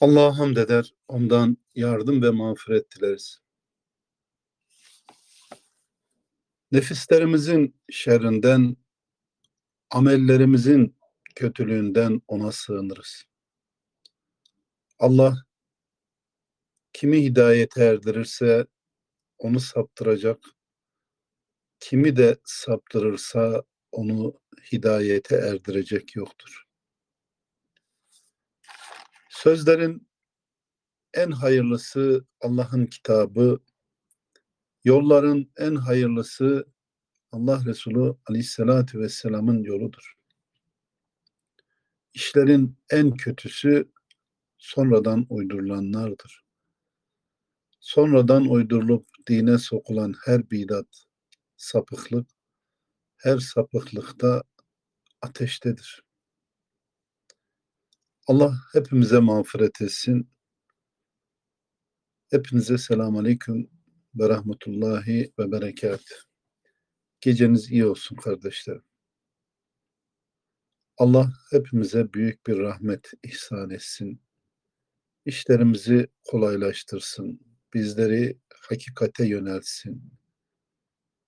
Allah'a hamd eder, ondan yardım ve mağfiret dileriz. Nefislerimizin şerrinden, amellerimizin kötülüğünden ona sığınırız. Allah kimi hidayete erdirirse onu saptıracak, kimi de saptırırsa onu hidayete erdirecek yoktur. Sözlerin en hayırlısı Allah'ın kitabı, yolların en hayırlısı Allah Resulü Aleyhisselatü Vesselam'ın yoludur. İşlerin en kötüsü sonradan uydurulanlardır. Sonradan uydurulup dine sokulan her bidat, sapıklık, her sapıklıkta ateştedir. Allah hepimize mağfiret etsin. Hepinize selamun aleyküm ve rahmetullahi ve berekat. Geceniz iyi olsun kardeşlerim. Allah hepimize büyük bir rahmet ihsan etsin. İşlerimizi kolaylaştırsın. Bizleri hakikate yöneltsin.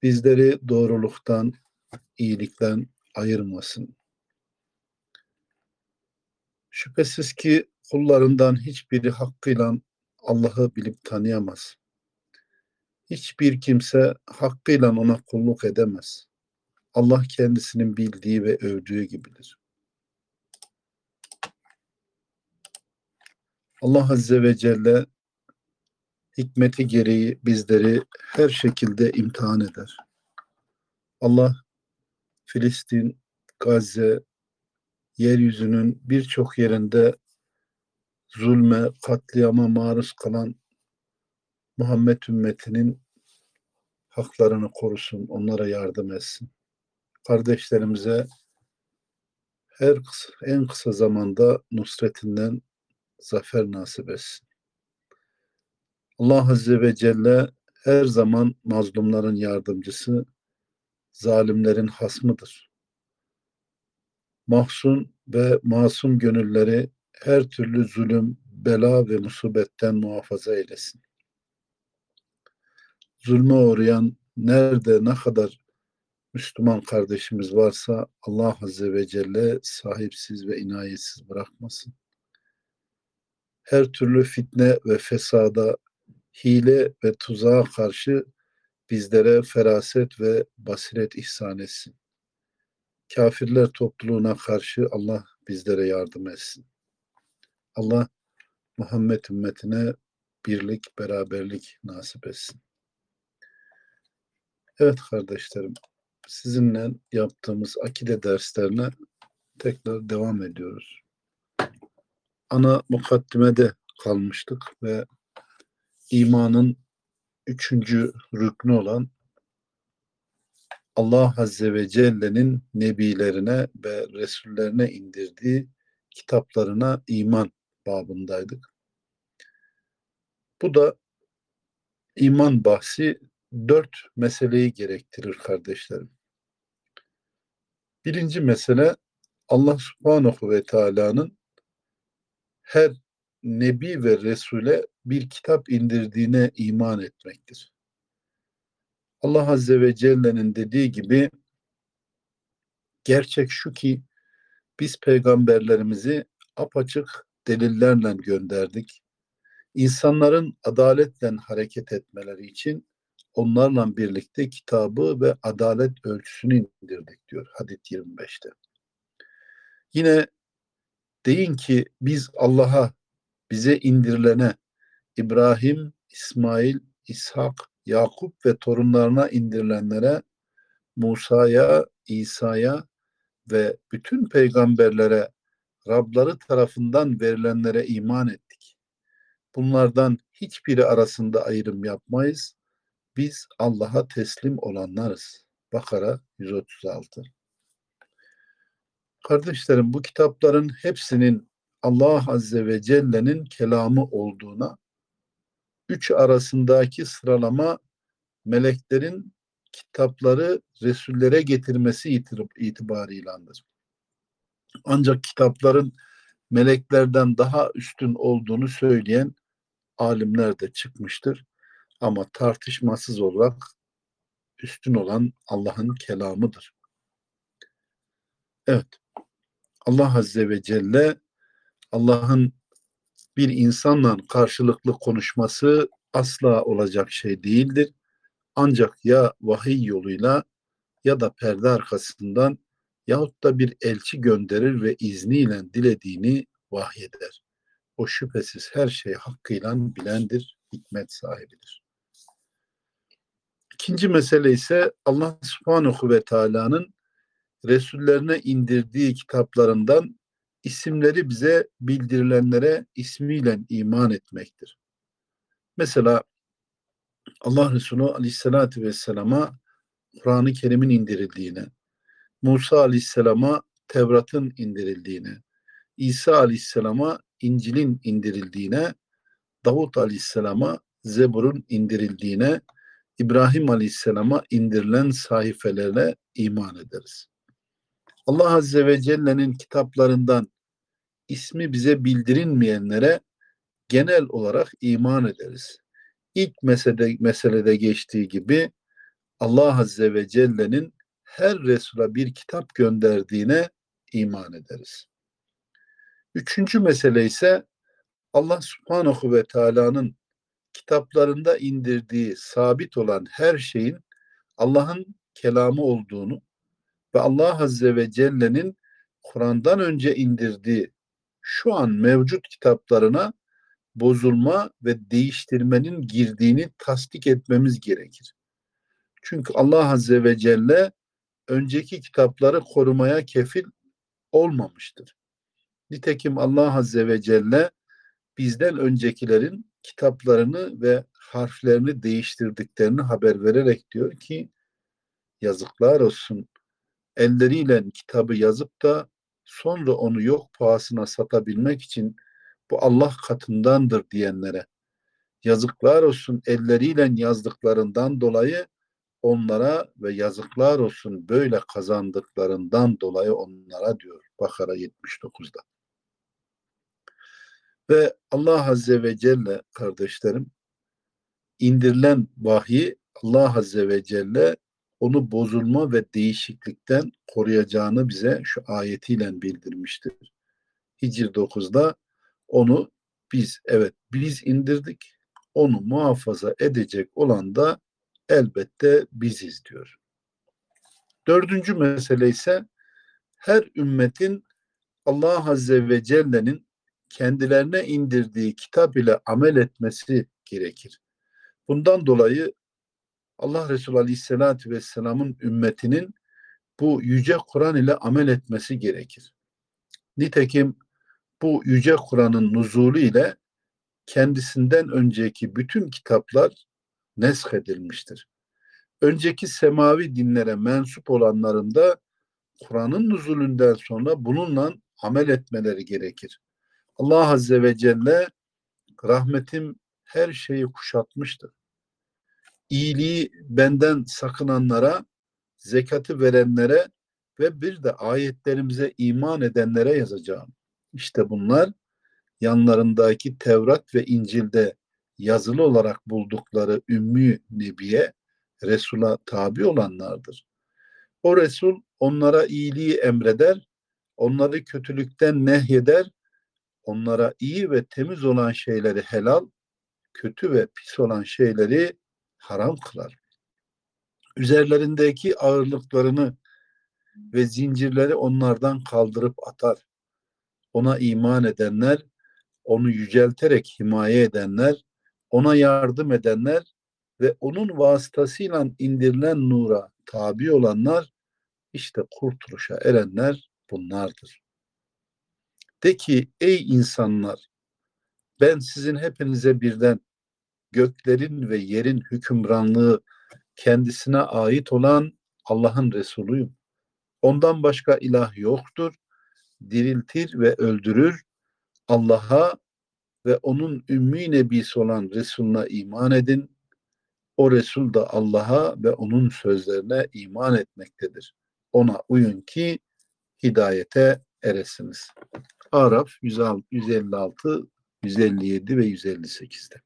Bizleri doğruluktan, iyilikten ayırmasın. Şüphesiz ki kullarından hiçbiri hakkıyla Allah'ı bilip tanıyamaz. Hiçbir kimse hakkıyla ona kulluk edemez. Allah kendisinin bildiği ve övdüğü gibidir. Allah Azze ve Celle hikmeti gereği bizleri her şekilde imtihan eder. Allah Filistin, Gazze, yeryüzünün birçok yerinde zulme, katliama maruz kalan Muhammed ümmetinin haklarını korusun, onlara yardım etsin. Kardeşlerimize her en kısa zamanda nusretinden zafer nasip etsin. Allah Azze ve Celle her zaman mazlumların yardımcısı, zalimlerin hasmıdır mahzun ve masum gönülleri her türlü zulüm, bela ve musibetten muhafaza eylesin. Zulme uğrayan nerede ne kadar Müslüman kardeşimiz varsa Allah Azze ve Celle sahipsiz ve inayetsiz bırakmasın. Her türlü fitne ve fesada, hile ve tuzağa karşı bizlere feraset ve basiret ihsan etsin kafirler topluluğuna karşı Allah bizlere yardım etsin. Allah Muhammed ümmetine birlik, beraberlik nasip etsin. Evet kardeşlerim, sizinle yaptığımız akide derslerine tekrar devam ediyoruz. Ana mukaddimede kalmıştık ve imanın üçüncü rüknü olan Allah Azze ve Celle'nin nebilerine ve resullerine indirdiği kitaplarına iman babındaydık. Bu da iman bahsi dört meseleyi gerektirir kardeşlerim. Birinci mesele Allah subhanahu ve teala'nın her nebi ve resule bir kitap indirdiğine iman etmektir. Allah Azze ve Celle'nin dediği gibi gerçek şu ki biz peygamberlerimizi apaçık delillerle gönderdik. İnsanların adaletle hareket etmeleri için onlarla birlikte kitabı ve adalet ölçüsünü indirdik diyor hadis 25'te. Yine deyin ki biz Allah'a bize indirilene İbrahim, İsmail, İshak Yakup ve torunlarına indirilenlere, Musa'ya, İsa'ya ve bütün peygamberlere Rabları tarafından verilenlere iman ettik. Bunlardan hiçbiri arasında ayrım yapmayız. Biz Allah'a teslim olanlarız. Bakara 136. Kardeşlerim bu kitapların hepsinin Allah Azze ve Celle'nin kelamı olduğuna üç arasındaki sıralama meleklerin kitapları Resullere getirmesi itibarıylandır. Ancak kitapların meleklerden daha üstün olduğunu söyleyen alimler de çıkmıştır. Ama tartışmasız olarak üstün olan Allah'ın kelamıdır. Evet. Allah Azze ve Celle Allah'ın bir insanla karşılıklı konuşması asla olacak şey değildir. Ancak ya vahiy yoluyla ya da perde arkasından yahut da bir elçi gönderir ve izniyle dilediğini vahyeder. O şüphesiz her şey hakkıyla bilendir, hikmet sahibidir. İkinci mesele ise Allah subhanahu ve teala'nın Resullerine indirdiği kitaplarından isimleri bize bildirilenlere ismiyle iman etmektir. Mesela Allah Resulü Aleyhisselatü Vesselam'a Kur'an-ı Kerim'in indirildiğine, Musa Aleyhisselam'a Tevrat'ın indirildiğine, İsa Aleyhisselam'a İncil'in indirildiğine, Davut Aleyhisselam'a Zebur'un indirildiğine, İbrahim Aleyhisselam'a indirilen sayfelerle iman ederiz. Allah Azze ve Celle'nin kitaplarından ismi bize bildirilmeyenlere genel olarak iman ederiz. İlk meselede, meselede geçtiği gibi Allah Azze ve Celle'nin her Resul'a bir kitap gönderdiğine iman ederiz. Üçüncü mesele ise Allah Subhanahu ve Teala'nın kitaplarında indirdiği sabit olan her şeyin Allah'ın kelamı olduğunu ve Allah Azze ve Celle'nin Kur'an'dan önce indirdiği şu an mevcut kitaplarına bozulma ve değiştirmenin girdiğini tasdik etmemiz gerekir. Çünkü Allah Azze ve Celle önceki kitapları korumaya kefil olmamıştır. Nitekim Allah Azze ve Celle bizden öncekilerin kitaplarını ve harflerini değiştirdiklerini haber vererek diyor ki yazıklar olsun elleriyle kitabı yazıp da sonra onu yok pahasına satabilmek için bu Allah katındandır diyenlere yazıklar olsun elleriyle yazdıklarından dolayı onlara ve yazıklar olsun böyle kazandıklarından dolayı onlara diyor Bakara 79'da. Ve Allah Azze ve Celle kardeşlerim indirilen vahiy Allah Azze ve Celle onu bozulma ve değişiklikten koruyacağını bize şu ayetiyle bildirmiştir. Hicr 9'da onu biz evet biz indirdik onu muhafaza edecek olan da elbette biziz diyor. Dördüncü mesele ise her ümmetin Allah Azze ve Celle'nin kendilerine indirdiği kitap ile amel etmesi gerekir. Bundan dolayı Allah Resulü Aleyhisselatü Vesselam'ın ümmetinin bu yüce Kur'an ile amel etmesi gerekir. Nitekim bu yüce Kur'an'ın nuzulu ile kendisinden önceki bütün kitaplar nesk edilmiştir. Önceki semavi dinlere mensup olanların da Kur'an'ın nuzulünden sonra bununla amel etmeleri gerekir. Allah Azze ve Celle rahmetim her şeyi kuşatmıştır. İyiliği benden sakınanlara, zekatı verenlere ve bir de ayetlerimize iman edenlere yazacağım. İşte bunlar yanlarındaki Tevrat ve İncil'de yazılı olarak buldukları Ümmü Nebi'ye, Resul'a tabi olanlardır. O Resul onlara iyiliği emreder, onları kötülükten nehyeder, onlara iyi ve temiz olan şeyleri helal, kötü ve pis olan şeyleri haram kılar. Üzerlerindeki ağırlıklarını ve zincirleri onlardan kaldırıp atar. Ona iman edenler, onu yücelterek himaye edenler, ona yardım edenler ve onun vasıtasıyla indirilen nura tabi olanlar işte kurtuluşa erenler bunlardır. De ki ey insanlar ben sizin hepinize birden göklerin ve yerin hükümranlığı kendisine ait olan Allah'ın Resulüyüm. Ondan başka ilah yoktur. Diriltir ve öldürür. Allah'a ve onun ümmi nebisi olan Resulüne iman edin. O Resul da Allah'a ve onun sözlerine iman etmektedir. Ona uyun ki hidayete eresiniz. Araf 156, 157 ve 158'de.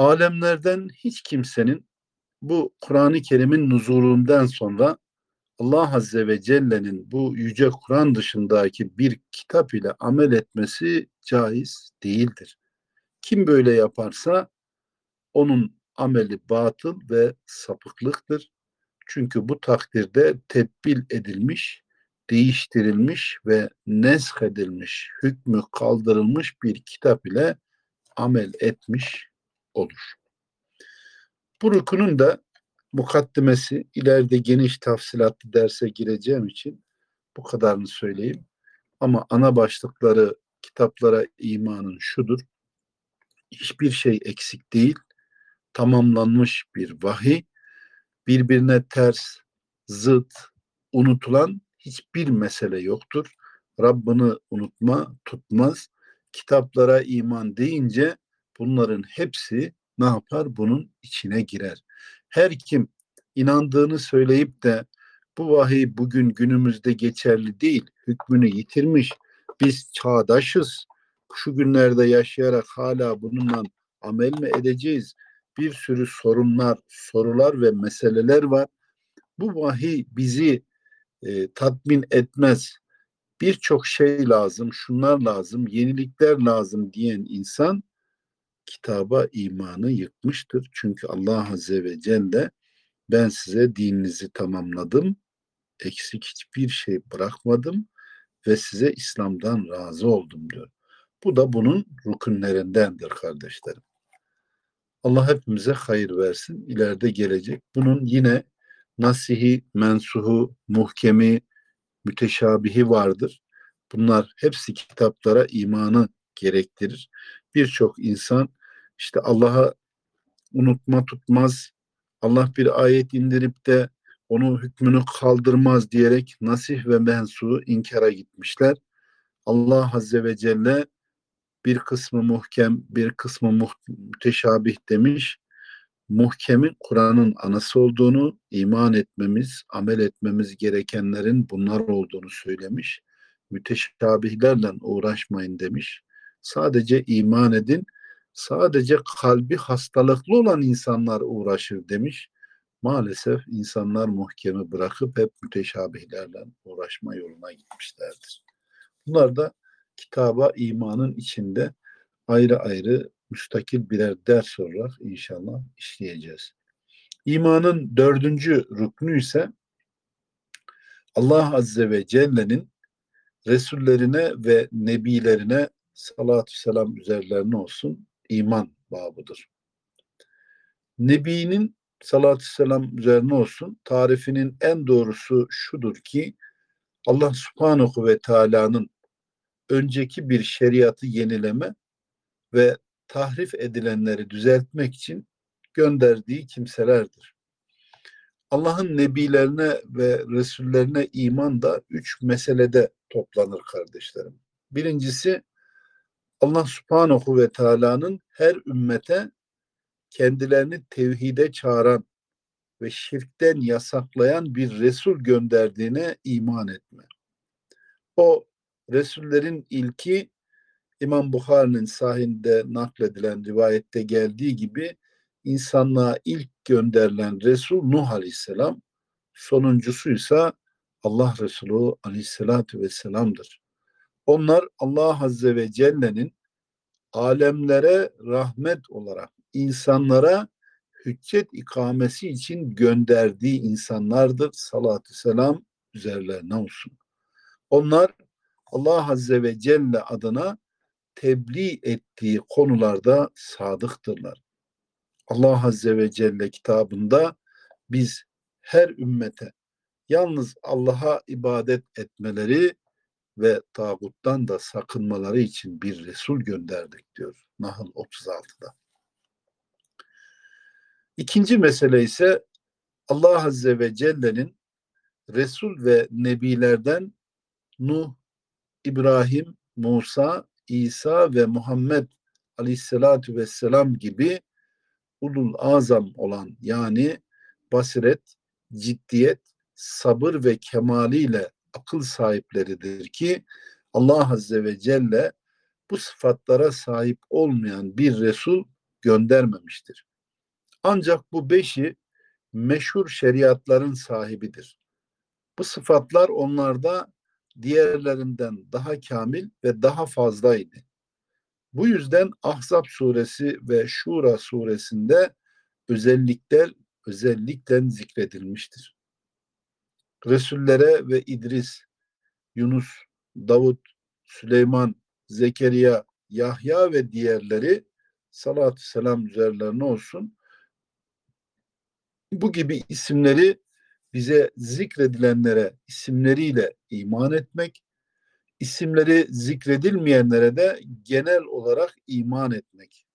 Alemlerden hiç kimsenin bu Kur'an-ı Kerim'in nuzulundan sonra Allah Azze ve Celle'nin bu yüce Kur'an dışındaki bir kitap ile amel etmesi caiz değildir. Kim böyle yaparsa onun ameli batıl ve sapıklıktır. Çünkü bu takdirde tedbil edilmiş, değiştirilmiş ve nesk edilmiş, hükmü kaldırılmış bir kitap ile amel etmiş olur. Bu rükunun da mukaddimesi ileride geniş tafsilatlı derse gireceğim için bu kadarını söyleyeyim. Ama ana başlıkları kitaplara imanın şudur. Hiçbir şey eksik değil. Tamamlanmış bir vahiy. Birbirine ters, zıt, unutulan hiçbir mesele yoktur. Rabbini unutma, tutmaz. Kitaplara iman deyince bunların hepsi ne yapar? Bunun içine girer. Her kim inandığını söyleyip de bu vahiy bugün günümüzde geçerli değil, hükmünü yitirmiş, biz çağdaşız, şu günlerde yaşayarak hala bununla amel mi edeceğiz? Bir sürü sorunlar, sorular ve meseleler var. Bu vahiy bizi e, tatmin etmez. Birçok şey lazım, şunlar lazım, yenilikler lazım diyen insan kitaba imanı yıkmıştır. Çünkü Allah Azze ve Celle ben size dininizi tamamladım, eksik hiçbir şey bırakmadım ve size İslam'dan razı oldum diyor. Bu da bunun rükünlerindendir kardeşlerim. Allah hepimize hayır versin. İleride gelecek. Bunun yine nasihi, mensuhu, muhkemi, müteşabihi vardır. Bunlar hepsi kitaplara imanı gerektirir. Birçok insan işte Allah'a unutma tutmaz, Allah bir ayet indirip de onu hükmünü kaldırmaz diyerek nasih ve mensu inkara gitmişler. Allah Azze ve Celle bir kısmı muhkem, bir kısmı müteşabih demiş. Muhkemin Kur'an'ın anası olduğunu, iman etmemiz, amel etmemiz gerekenlerin bunlar olduğunu söylemiş. Müteşabihlerle uğraşmayın demiş. Sadece iman edin, sadece kalbi hastalıklı olan insanlar uğraşır demiş. Maalesef insanlar muhkemi bırakıp hep müteşabihlerle uğraşma yoluna gitmişlerdir. Bunlar da kitaba imanın içinde ayrı ayrı müstakil birer ders olarak inşallah işleyeceğiz. İmanın dördüncü rüknü ise Allah Azze ve Celle'nin Resullerine ve Nebilerine salatü selam üzerlerine olsun iman babıdır. Nebi'nin salatü selam üzerine olsun tarifinin en doğrusu şudur ki Allah subhanahu ve teala'nın önceki bir şeriatı yenileme ve tahrif edilenleri düzeltmek için gönderdiği kimselerdir. Allah'ın nebilerine ve resullerine iman da üç meselede toplanır kardeşlerim. Birincisi Allah subhanahu ve teala'nın her ümmete kendilerini tevhide çağıran ve şirkten yasaklayan bir Resul gönderdiğine iman etme. O Resullerin ilki İmam Bukhari'nin sahinde nakledilen rivayette geldiği gibi insanlığa ilk gönderilen Resul Nuh Aleyhisselam, sonuncusuysa Allah Resulü Aleyhisselatü Vesselam'dır. Onlar Allah Azze ve Celle'nin alemlere rahmet olarak insanlara hüccet ikamesi için gönderdiği insanlardır. Salatü selam üzerlerine olsun. Onlar Allah Azze ve Celle adına tebliğ ettiği konularda sadıktırlar. Allah Azze ve Celle kitabında biz her ümmete yalnız Allah'a ibadet etmeleri ve tağuttan da sakınmaları için bir Resul gönderdik diyor Nahl 36'da. İkinci mesele ise Allah Azze ve Celle'nin Resul ve Nebilerden Nuh, İbrahim, Musa, İsa ve Muhammed Aleyhisselatü Vesselam gibi ulul azam olan yani basiret, ciddiyet, sabır ve kemaliyle akıl sahipleridir ki Allah Azze ve Celle bu sıfatlara sahip olmayan bir Resul göndermemiştir. Ancak bu beşi meşhur şeriatların sahibidir. Bu sıfatlar onlarda diğerlerinden daha kamil ve daha fazlaydı. Bu yüzden Ahzab suresi ve Şura suresinde özellikler özellikle zikredilmiştir. Resullere ve İdris, Yunus, Davut, Süleyman, Zekeriya, Yahya ve diğerleri salatü selam üzerlerine olsun. Bu gibi isimleri bize zikredilenlere isimleriyle iman etmek, isimleri zikredilmeyenlere de genel olarak iman etmek.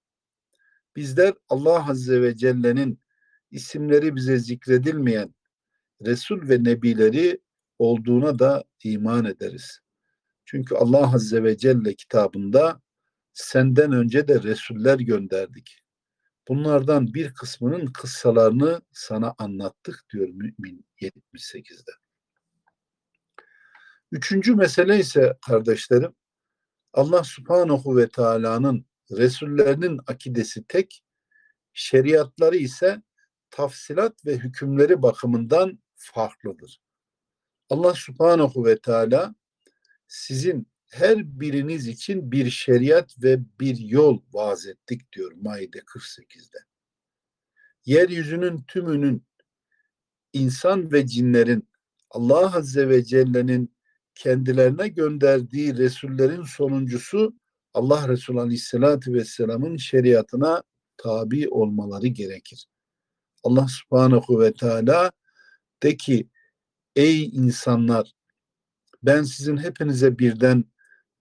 Bizler Allah Azze ve Celle'nin isimleri bize zikredilmeyen Resul ve Nebileri olduğuna da iman ederiz. Çünkü Allah Azze ve Celle kitabında senden önce de Resuller gönderdik. Bunlardan bir kısmının kıssalarını sana anlattık diyor Mümin 78'de. Üçüncü mesele ise kardeşlerim Allah subhanahu ve teala'nın Resullerinin akidesi tek, şeriatları ise tafsilat ve hükümleri bakımından farklıdır. Allah subhanahu ve teala sizin her biriniz için bir şeriat ve bir yol vaaz ettik diyor Maide 48'de. Yeryüzünün tümünün insan ve cinlerin Allah Azze ve Celle'nin kendilerine gönderdiği Resullerin sonuncusu Allah Resulü Aleyhisselatü Vesselam'ın şeriatına tabi olmaları gerekir. Allah Subhanahu ve Teala de ki ey insanlar ben sizin hepinize birden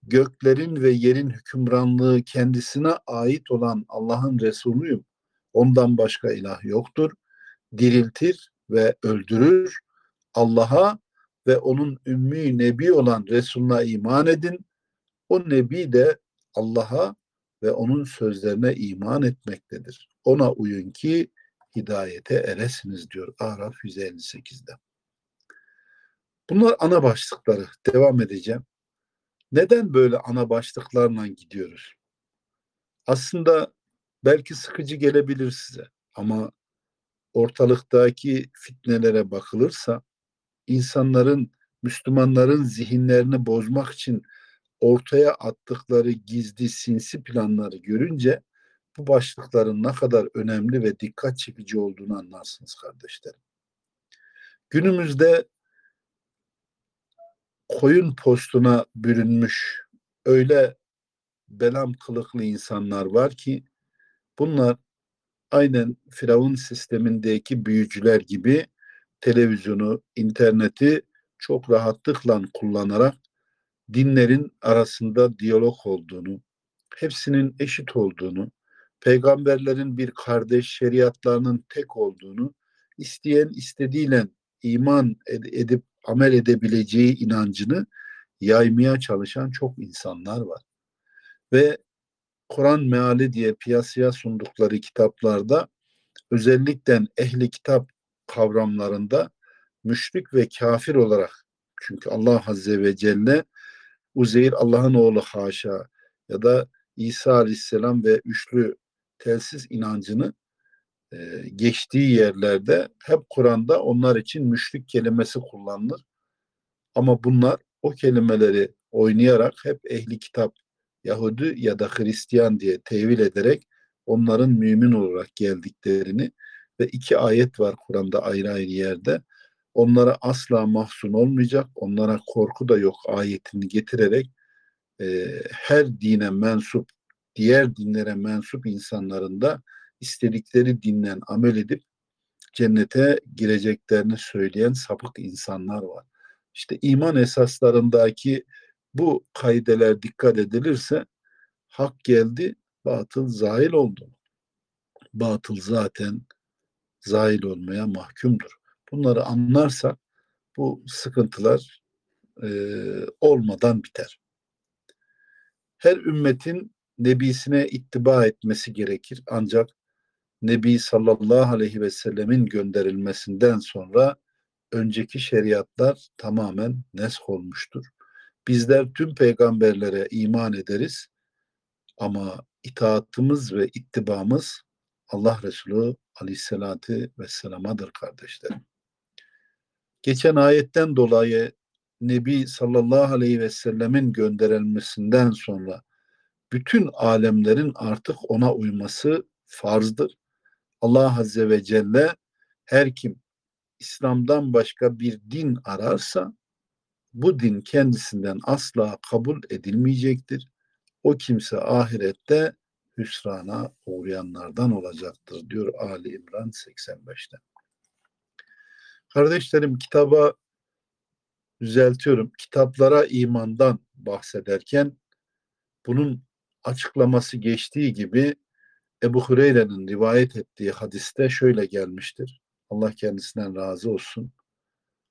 göklerin ve yerin hükümranlığı kendisine ait olan Allah'ın Resulüyüm. Ondan başka ilah yoktur. Diriltir ve öldürür. Allah'a ve onun ümmi nebi olan Resulüne iman edin. O nebi de Allah'a ve onun sözlerine iman etmektedir. Ona uyun ki hidayete eresiniz diyor Araf 158'de. Bunlar ana başlıkları. Devam edeceğim. Neden böyle ana başlıklarla gidiyoruz? Aslında belki sıkıcı gelebilir size ama ortalıktaki fitnelere bakılırsa insanların, Müslümanların zihinlerini bozmak için ortaya attıkları gizli sinsi planları görünce bu başlıkların ne kadar önemli ve dikkat çekici olduğunu anlarsınız kardeşlerim. Günümüzde koyun postuna bürünmüş öyle belam kılıklı insanlar var ki bunlar aynen Firavun sistemindeki büyücüler gibi televizyonu, interneti çok rahatlıkla kullanarak dinlerin arasında diyalog olduğunu, hepsinin eşit olduğunu, peygamberlerin bir kardeş şeriatlarının tek olduğunu, isteyen istediğiyle iman edip amel edebileceği inancını yaymaya çalışan çok insanlar var. Ve Kur'an meali diye piyasaya sundukları kitaplarda özellikle ehli kitap kavramlarında müşrik ve kafir olarak çünkü Allah Azze ve Celle Uzeyr Allah'ın oğlu haşa ya da İsa Aleyhisselam ve üçlü telsiz inancını e, geçtiği yerlerde hep Kur'an'da onlar için müşrik kelimesi kullanılır. Ama bunlar o kelimeleri oynayarak hep ehli kitap Yahudi ya da Hristiyan diye tevil ederek onların mümin olarak geldiklerini ve iki ayet var Kur'an'da ayrı ayrı yerde. Onlara asla mahzun olmayacak, onlara korku da yok ayetini getirerek e, her dine mensup, diğer dinlere mensup insanların da istedikleri dinlen amel edip cennete gireceklerini söyleyen sapık insanlar var. İşte iman esaslarındaki bu kaideler dikkat edilirse hak geldi, batıl zahil oldu. Batıl zaten zahil olmaya mahkumdur. Bunları anlarsak bu sıkıntılar e, olmadan biter. Her ümmetin nebisine ittiba etmesi gerekir. Ancak Nebi sallallahu aleyhi ve sellemin gönderilmesinden sonra önceki şeriatlar tamamen nesk olmuştur. Bizler tüm peygamberlere iman ederiz ama itaatımız ve ittibamız Allah Resulü aleyhissalatü vesselamadır kardeşlerim. Geçen ayetten dolayı Nebi sallallahu aleyhi ve sellemin gönderilmesinden sonra bütün alemlerin artık ona uyması farzdır. Allah Azze ve Celle her kim İslam'dan başka bir din ararsa bu din kendisinden asla kabul edilmeyecektir. O kimse ahirette hüsrana uğrayanlardan olacaktır diyor Ali İmran 85'te. Kardeşlerim kitaba düzeltiyorum. Kitaplara imandan bahsederken bunun açıklaması geçtiği gibi Ebu Hureyre'nin rivayet ettiği hadiste şöyle gelmiştir. Allah kendisinden razı olsun.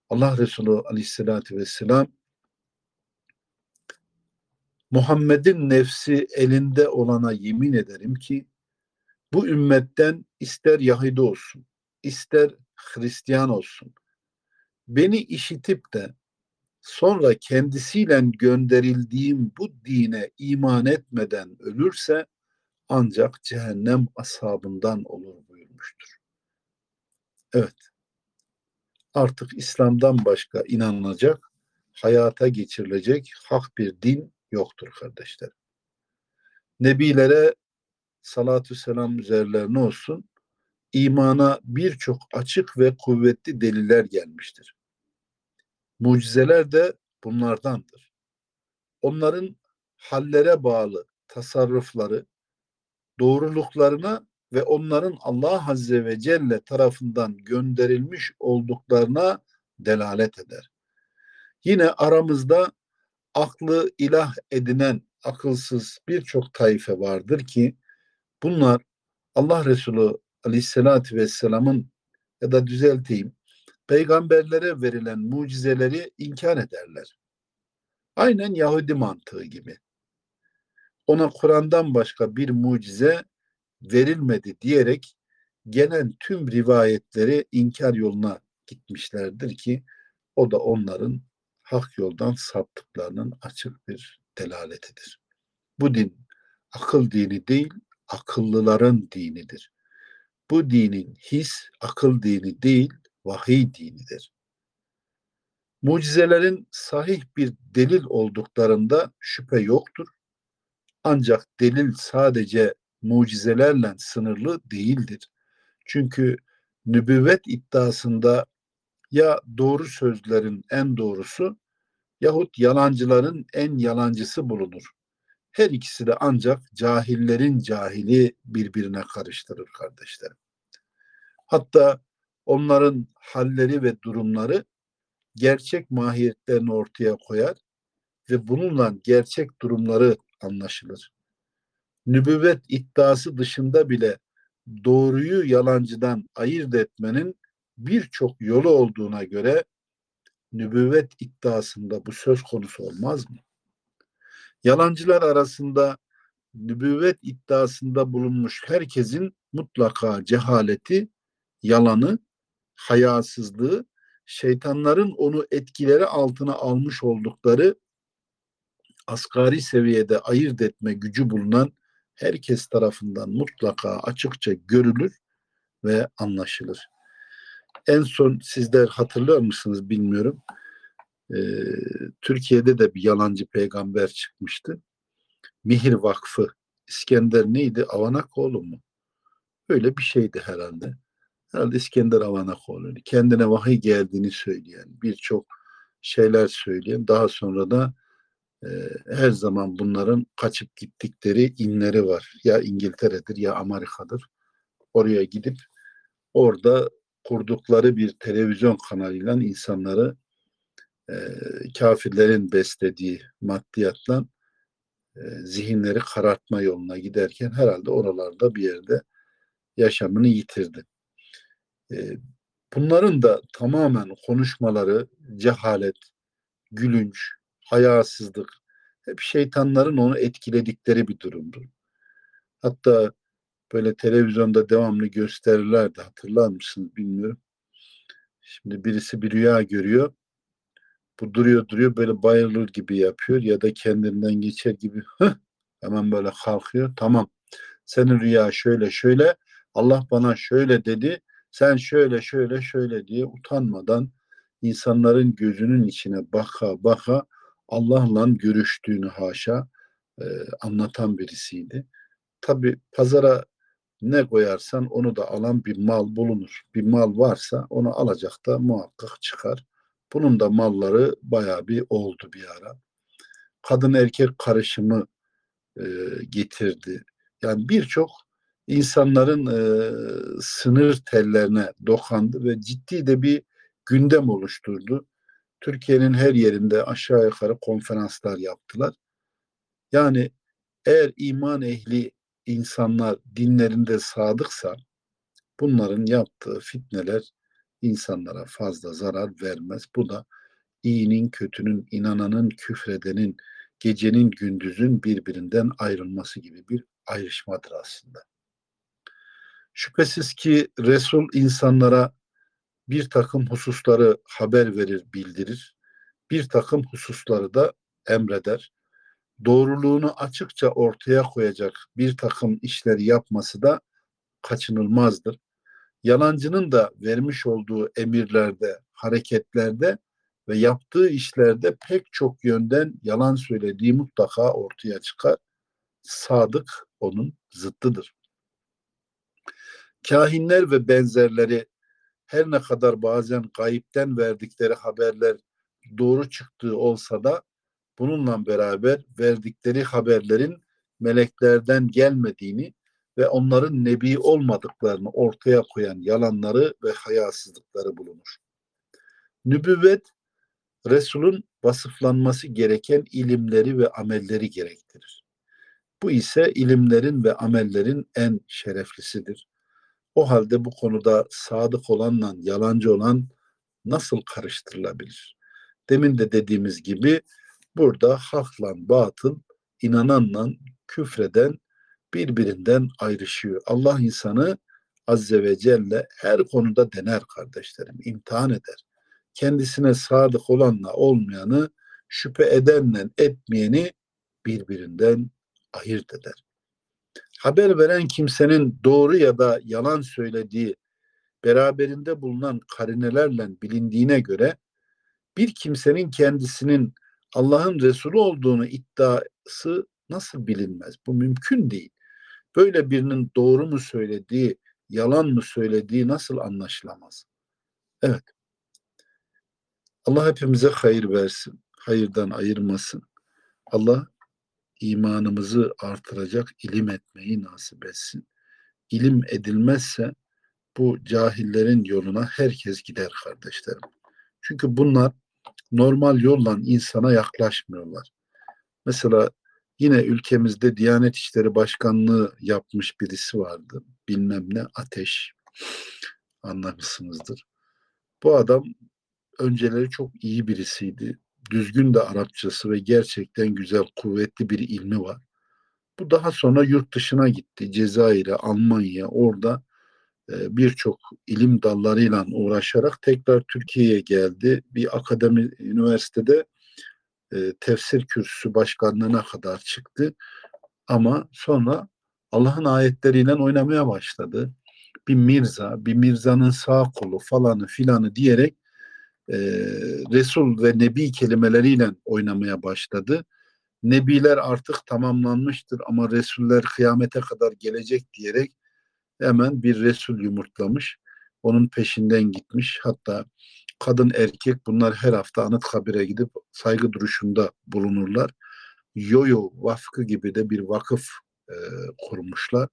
Allah Resulü aleyhissalatü vesselam Muhammed'in nefsi elinde olana yemin ederim ki bu ümmetten ister Yahudi olsun, ister Hristiyan olsun, beni işitip de sonra kendisiyle gönderildiğim bu dine iman etmeden ölürse ancak cehennem ashabından olur buyurmuştur. Evet. Artık İslam'dan başka inanılacak, hayata geçirilecek hak bir din yoktur kardeşlerim. Nebilere salatü selam üzerlerine olsun imana birçok açık ve kuvvetli deliller gelmiştir. Mucizeler de bunlardandır. Onların hallere bağlı tasarrufları, doğruluklarına ve onların Allah Azze ve Celle tarafından gönderilmiş olduklarına delalet eder. Yine aramızda aklı ilah edinen akılsız birçok taife vardır ki bunlar Allah Resulü Aleyhisselatü Vesselam'ın ya da düzelteyim peygamberlere verilen mucizeleri inkar ederler. Aynen Yahudi mantığı gibi. Ona Kur'an'dan başka bir mucize verilmedi diyerek gelen tüm rivayetleri inkar yoluna gitmişlerdir ki o da onların hak yoldan saptıklarının açık bir delaletidir. Bu din akıl dini değil, akıllıların dinidir. Bu dinin his akıl dini değil, vahiy dinidir. Mucizelerin sahih bir delil olduklarında şüphe yoktur. Ancak delil sadece mucizelerle sınırlı değildir. Çünkü nübüvvet iddiasında ya doğru sözlerin en doğrusu yahut yalancıların en yalancısı bulunur. Her ikisi de ancak cahillerin cahili birbirine karıştırır kardeşlerim. Hatta onların halleri ve durumları gerçek mahiyetlerini ortaya koyar ve bununla gerçek durumları anlaşılır. Nübüvvet iddiası dışında bile doğruyu yalancıdan ayırt etmenin birçok yolu olduğuna göre nübüvvet iddiasında bu söz konusu olmaz mı? Yalancılar arasında nübüvvet iddiasında bulunmuş herkesin mutlaka cehaleti, yalanı, hayasızlığı, şeytanların onu etkileri altına almış oldukları asgari seviyede ayırt etme gücü bulunan herkes tarafından mutlaka açıkça görülür ve anlaşılır. En son sizler hatırlıyor musunuz bilmiyorum. Ee, Türkiye'de de bir yalancı peygamber çıkmıştı. Mihir Vakfı. İskender neydi? Avanakoğlu mu? Öyle bir şeydi herhalde. Herhalde İskender Avanakoğlu. Kendine vahiy geldiğini söyleyen, birçok şeyler söyleyen, daha sonra da e, her zaman bunların kaçıp gittikleri inleri var. Ya İngiltere'dir ya Amerika'dır. Oraya gidip orada kurdukları bir televizyon kanalıyla insanları e, kafirlerin beslediği maddiyatla e, zihinleri karartma yoluna giderken herhalde oralarda bir yerde yaşamını yitirdi. Bunların da tamamen konuşmaları cehalet, gülünç, hayasızlık hep şeytanların onu etkiledikleri bir durumdur. Hatta böyle televizyonda devamlı gösterirlerdi hatırlar mısınız bilmiyorum. Şimdi birisi bir rüya görüyor. Bu duruyor duruyor böyle bayılır gibi yapıyor ya da kendinden geçer gibi hemen böyle kalkıyor. Tamam senin rüya şöyle şöyle Allah bana şöyle dedi sen şöyle şöyle şöyle diye utanmadan insanların gözünün içine baka baka Allah'la görüştüğünü haşa e, anlatan birisiydi. Tabi pazara ne koyarsan onu da alan bir mal bulunur. Bir mal varsa onu alacak da muhakkak çıkar. Bunun da malları bayağı bir oldu bir ara. Kadın erkek karışımı e, getirdi. Yani birçok insanların e, sınır tellerine dokandı ve ciddi de bir gündem oluşturdu. Türkiye'nin her yerinde aşağı yukarı konferanslar yaptılar. Yani eğer iman ehli insanlar dinlerinde sadıksa bunların yaptığı fitneler insanlara fazla zarar vermez. Bu da iyinin, kötünün, inananın, küfredenin, gecenin, gündüzün birbirinden ayrılması gibi bir ayrışmadır aslında. Şüphesiz ki Resul insanlara bir takım hususları haber verir, bildirir. Bir takım hususları da emreder. Doğruluğunu açıkça ortaya koyacak bir takım işleri yapması da kaçınılmazdır. Yalancının da vermiş olduğu emirlerde, hareketlerde ve yaptığı işlerde pek çok yönden yalan söylediği mutlaka ortaya çıkar. Sadık onun zıttıdır. Kahinler ve benzerleri her ne kadar bazen gayipten verdikleri haberler doğru çıktığı olsa da bununla beraber verdikleri haberlerin meleklerden gelmediğini ve onların nebi olmadıklarını ortaya koyan yalanları ve hayasızlıkları bulunur. Nübüvvet, Resul'ün vasıflanması gereken ilimleri ve amelleri gerektirir. Bu ise ilimlerin ve amellerin en şereflisidir. O halde bu konuda sadık olanla yalancı olan nasıl karıştırılabilir? Demin de dediğimiz gibi burada hakla batıl, inananla küfreden birbirinden ayrışıyor. Allah insanı Azze ve Celle her konuda dener kardeşlerim, imtihan eder. Kendisine sadık olanla olmayanı, şüphe edenle etmeyeni birbirinden ayırt eder. Haber veren kimsenin doğru ya da yalan söylediği beraberinde bulunan karinelerle bilindiğine göre bir kimsenin kendisinin Allah'ın Resulü olduğunu iddiası nasıl bilinmez? Bu mümkün değil. Böyle birinin doğru mu söylediği, yalan mı söylediği nasıl anlaşılamaz? Evet. Allah hepimize hayır versin. Hayırdan ayırmasın. Allah imanımızı artıracak ilim etmeyi nasip etsin. İlim edilmezse bu cahillerin yoluna herkes gider kardeşlerim. Çünkü bunlar normal yolla insana yaklaşmıyorlar. Mesela yine ülkemizde Diyanet İşleri Başkanlığı yapmış birisi vardı. Bilmem ne Ateş. Anlamışsınızdır. Bu adam önceleri çok iyi birisiydi düzgün de Arapçası ve gerçekten güzel, kuvvetli bir ilmi var. Bu daha sonra yurt dışına gitti. Cezayir'e, Almanya, orada e, birçok ilim dallarıyla uğraşarak tekrar Türkiye'ye geldi. Bir akademi üniversitede e, tefsir kürsüsü başkanlığına kadar çıktı. Ama sonra Allah'ın ayetleriyle oynamaya başladı. Bir Mirza, bir Mirza'nın sağ kolu falanı filanı diyerek e, Resul ve Nebi kelimeleriyle oynamaya başladı. Nebiler artık tamamlanmıştır ama Resuller kıyamete kadar gelecek diyerek hemen bir Resul yumurtlamış. Onun peşinden gitmiş. Hatta kadın erkek bunlar her hafta Anıtkabir'e gidip saygı duruşunda bulunurlar. Yoyo Vakfı gibi de bir vakıf e, kurmuşlar.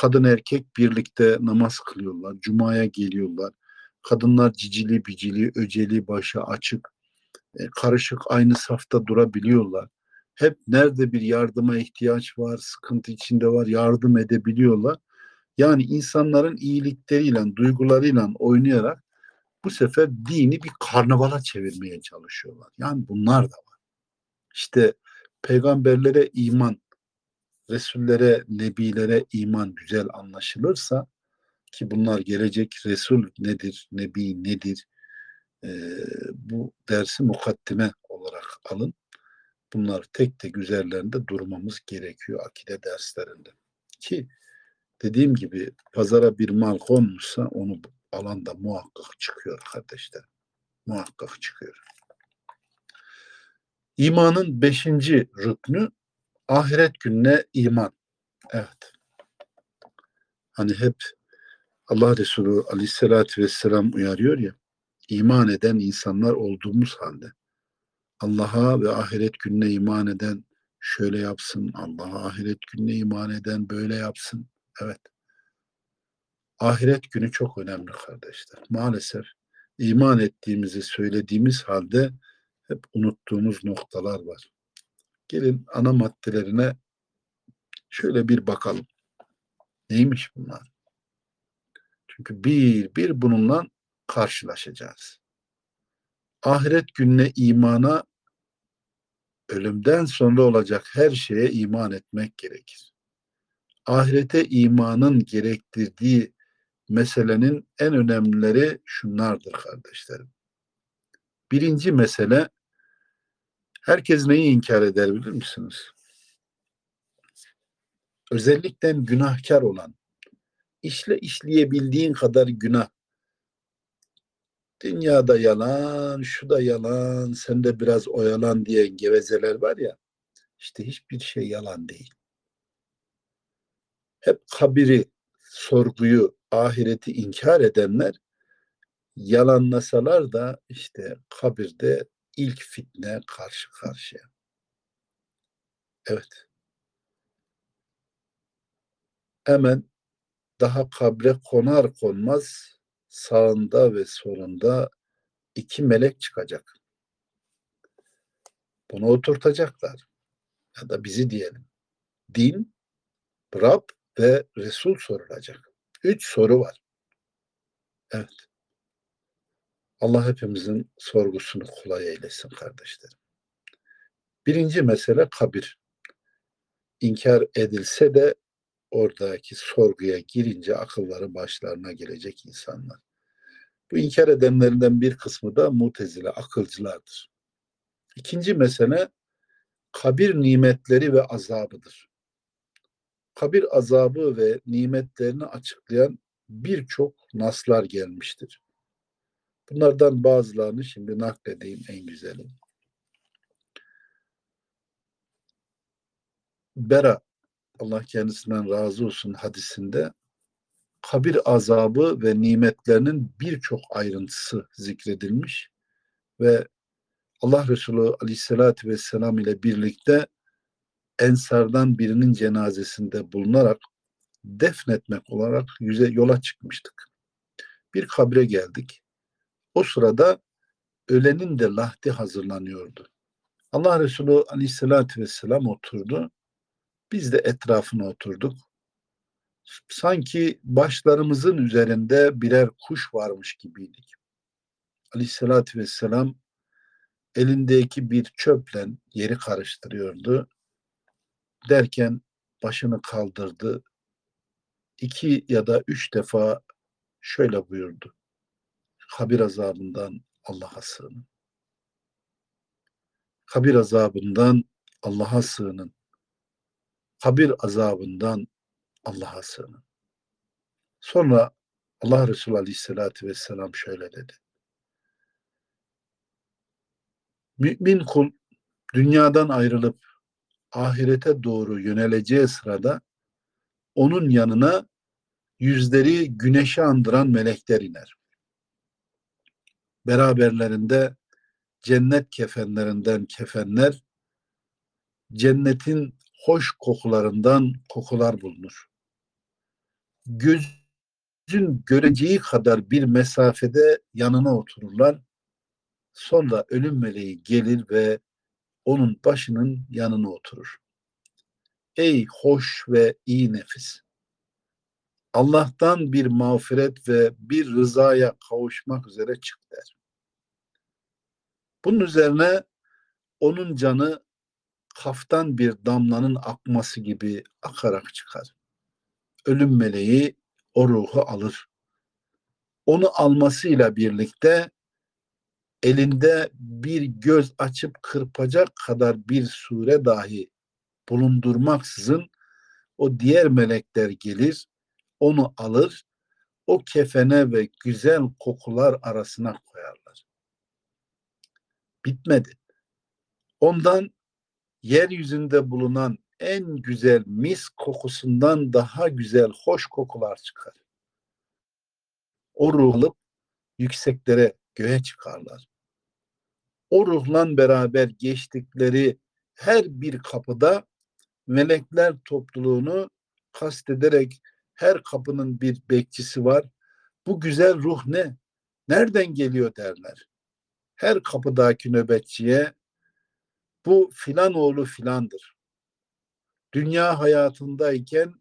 Kadın erkek birlikte namaz kılıyorlar. Cuma'ya geliyorlar. Kadınlar cicili bicili, öceli, başı açık, e, karışık aynı safta durabiliyorlar. Hep nerede bir yardıma ihtiyaç var, sıkıntı içinde var, yardım edebiliyorlar. Yani insanların iyilikleriyle, duygularıyla oynayarak bu sefer dini bir karnavala çevirmeye çalışıyorlar. Yani bunlar da var. İşte peygamberlere iman, Resullere, Nebilere iman güzel anlaşılırsa ki bunlar gelecek Resul nedir, Nebi nedir, e, bu dersi mukaddime olarak alın. Bunlar tek tek üzerlerinde durmamız gerekiyor akide derslerinde. Ki dediğim gibi pazara bir mal konmuşsa onu alanda muhakkak çıkıyor kardeşler. Muhakkak çıkıyor. İmanın beşinci rüknü ahiret gününe iman. Evet. Hani hep Allah Resulü aleyhissalatü vesselam uyarıyor ya iman eden insanlar olduğumuz halde Allah'a ve ahiret gününe iman eden şöyle yapsın, Allah'a ahiret gününe iman eden böyle yapsın. Evet. Ahiret günü çok önemli kardeşler. Maalesef iman ettiğimizi söylediğimiz halde hep unuttuğumuz noktalar var. Gelin ana maddelerine şöyle bir bakalım. Neymiş bunlar? Çünkü bir bir bununla karşılaşacağız. Ahiret gününe imana ölümden sonra olacak her şeye iman etmek gerekir. Ahirete imanın gerektirdiği meselenin en önemlileri şunlardır kardeşlerim. Birinci mesele herkes neyi inkar eder bilir misiniz? Özellikle günahkar olan, işle işleyebildiğin kadar günah. Dünyada yalan, şu da yalan, sen de biraz oyalan diye gevezeler var ya, işte hiçbir şey yalan değil. Hep kabiri, sorguyu, ahireti inkar edenler yalanlasalar da işte kabirde ilk fitne karşı karşıya. Evet. Hemen daha kabre konar konmaz sağında ve solunda iki melek çıkacak. Bunu oturtacaklar. Ya da bizi diyelim. Din, Rab ve Resul sorulacak. Üç soru var. Evet. Allah hepimizin sorgusunu kolay eylesin kardeşlerim. Birinci mesele kabir. İnkar edilse de oradaki sorguya girince akılları başlarına gelecek insanlar. Bu inkar edenlerinden bir kısmı da mutezile, akılcılardır. İkinci mesele kabir nimetleri ve azabıdır. Kabir azabı ve nimetlerini açıklayan birçok naslar gelmiştir. Bunlardan bazılarını şimdi nakledeyim en güzeli. Bera Allah kendisinden razı olsun hadisinde kabir azabı ve nimetlerinin birçok ayrıntısı zikredilmiş ve Allah Resulü Aleyhisselatü Vesselam ile birlikte ensardan birinin cenazesinde bulunarak defnetmek olarak yüze yola çıkmıştık. Bir kabre geldik. O sırada ölenin de lahdi hazırlanıyordu. Allah Resulü Aleyhisselatü Vesselam oturdu. Biz de etrafına oturduk. Sanki başlarımızın üzerinde birer kuş varmış gibiydik. Aleyhissalatü vesselam elindeki bir çöple yeri karıştırıyordu. Derken başını kaldırdı. İki ya da üç defa şöyle buyurdu. Kabir azabından Allah'a sığının. Kabir azabından Allah'a sığının kabir azabından Allah'a sığının. Sonra Allah Resulü Aleyhisselatü Vesselam şöyle dedi. Mümin kul dünyadan ayrılıp ahirete doğru yöneleceği sırada onun yanına yüzleri güneşi andıran melekler iner. Beraberlerinde cennet kefenlerinden kefenler, cennetin hoş kokularından kokular bulunur. Gözün göreceği kadar bir mesafede yanına otururlar. Sonra ölüm meleği gelir ve onun başının yanına oturur. Ey hoş ve iyi nefis! Allah'tan bir mağfiret ve bir rızaya kavuşmak üzere çık der. Bunun üzerine onun canı kaftan bir damlanın akması gibi akarak çıkar. Ölüm meleği o ruhu alır. Onu almasıyla birlikte elinde bir göz açıp kırpacak kadar bir sure dahi bulundurmaksızın o diğer melekler gelir, onu alır, o kefene ve güzel kokular arasına koyarlar. Bitmedi. Ondan yeryüzünde bulunan en güzel mis kokusundan daha güzel hoş kokular çıkar. O ruh yükseklere göğe çıkarlar. O ruhla beraber geçtikleri her bir kapıda melekler topluluğunu kastederek her kapının bir bekçisi var. Bu güzel ruh ne? Nereden geliyor derler. Her kapıdaki nöbetçiye bu filan oğlu filandır. Dünya hayatındayken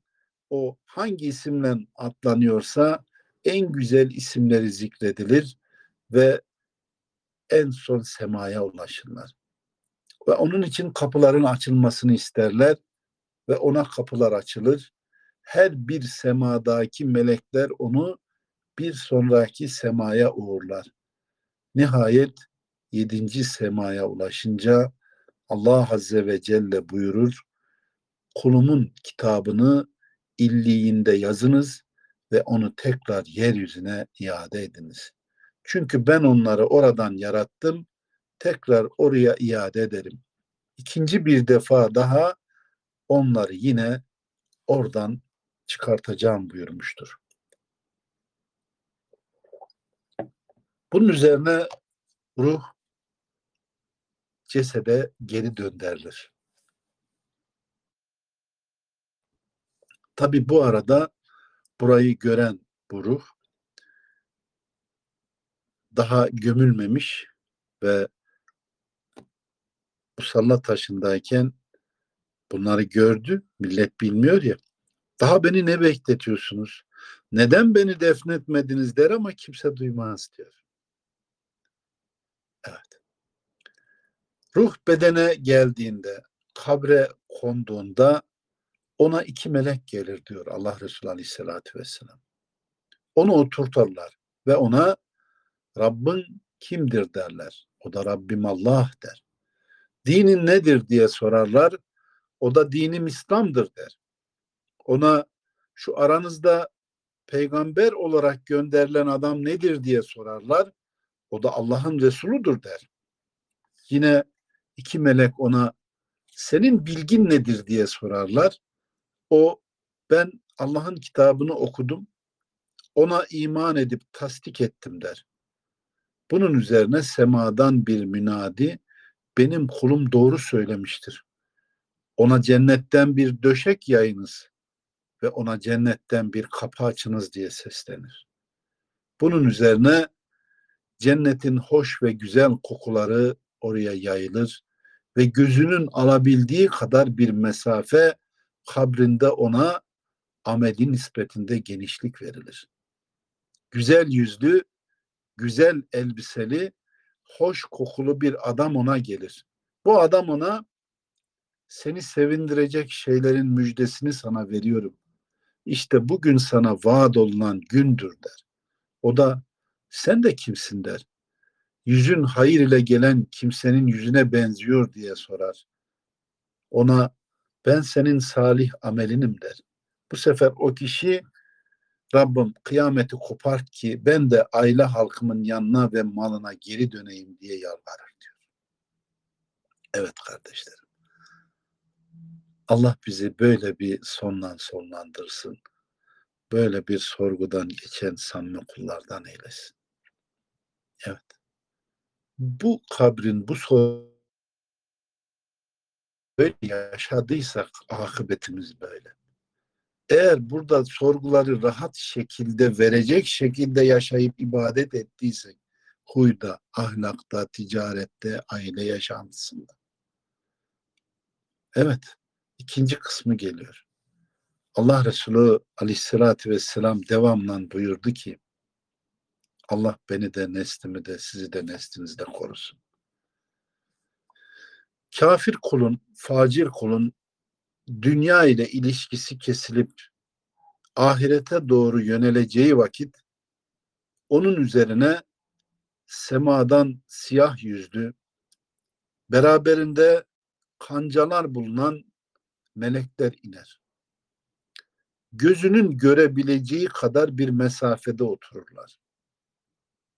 o hangi isimle atlanıyorsa en güzel isimleri zikredilir ve en son semaya ulaşırlar. Ve onun için kapıların açılmasını isterler ve ona kapılar açılır. Her bir semadaki melekler onu bir sonraki semaya uğurlar. Nihayet yedinci semaya ulaşınca Allah Azze ve Celle buyurur, kulumun kitabını illiğinde yazınız ve onu tekrar yeryüzüne iade ediniz. Çünkü ben onları oradan yarattım, tekrar oraya iade ederim. İkinci bir defa daha onları yine oradan çıkartacağım buyurmuştur. Bunun üzerine ruh cesede geri dönderilir. Tabi bu arada burayı gören bu ruh daha gömülmemiş ve musalla taşındayken bunları gördü. Millet bilmiyor ya. Daha beni ne bekletiyorsunuz? Neden beni defnetmediniz der ama kimse duymaz diyor. Evet. Ruh bedene geldiğinde, kabre konduğunda ona iki melek gelir diyor Allah Resulü Aleyhisselatü Vesselam. Onu oturturlar ve ona Rabbin kimdir derler. O da Rabbim Allah der. Dinin nedir diye sorarlar. O da dinim İslam'dır der. Ona şu aranızda peygamber olarak gönderilen adam nedir diye sorarlar. O da Allah'ın Resuludur der. Yine iki melek ona senin bilgin nedir diye sorarlar. O ben Allah'ın kitabını okudum. Ona iman edip tasdik ettim der. Bunun üzerine semadan bir münadi benim kulum doğru söylemiştir. Ona cennetten bir döşek yayınız ve ona cennetten bir kapı açınız diye seslenir. Bunun üzerine cennetin hoş ve güzel kokuları oraya yayılır ve gözünün alabildiği kadar bir mesafe kabrinde ona ameli nispetinde genişlik verilir. Güzel yüzlü, güzel elbiseli, hoş kokulu bir adam ona gelir. Bu adam ona seni sevindirecek şeylerin müjdesini sana veriyorum. İşte bugün sana vaat olunan gündür der. O da sen de kimsin der. Yüzün hayır ile gelen kimsenin yüzüne benziyor diye sorar. Ona ben senin salih amelinim der. Bu sefer o kişi Rabbim kıyameti kopart ki ben de aile halkımın yanına ve malına geri döneyim diye yalvarır diyor. Evet kardeşlerim. Allah bizi böyle bir sonlan sonlandırsın. Böyle bir sorgudan geçen samimi kullardan eylesin. Evet. Bu kabrin bu sor böyle yaşadıysak akıbetimiz böyle. Eğer burada sorguları rahat şekilde verecek şekilde yaşayıp ibadet ettiysek huyda, ahlakta, ticarette, aile yaşantısında. Evet, ikinci kısmı geliyor. Allah Resulü aleyhissalatü vesselam devamla buyurdu ki Allah beni de neslimi de sizi de neslinizde korusun. Kafir kulun, facir kulun dünya ile ilişkisi kesilip ahirete doğru yöneleceği vakit onun üzerine semadan siyah yüzlü, beraberinde kancalar bulunan melekler iner. Gözünün görebileceği kadar bir mesafede otururlar.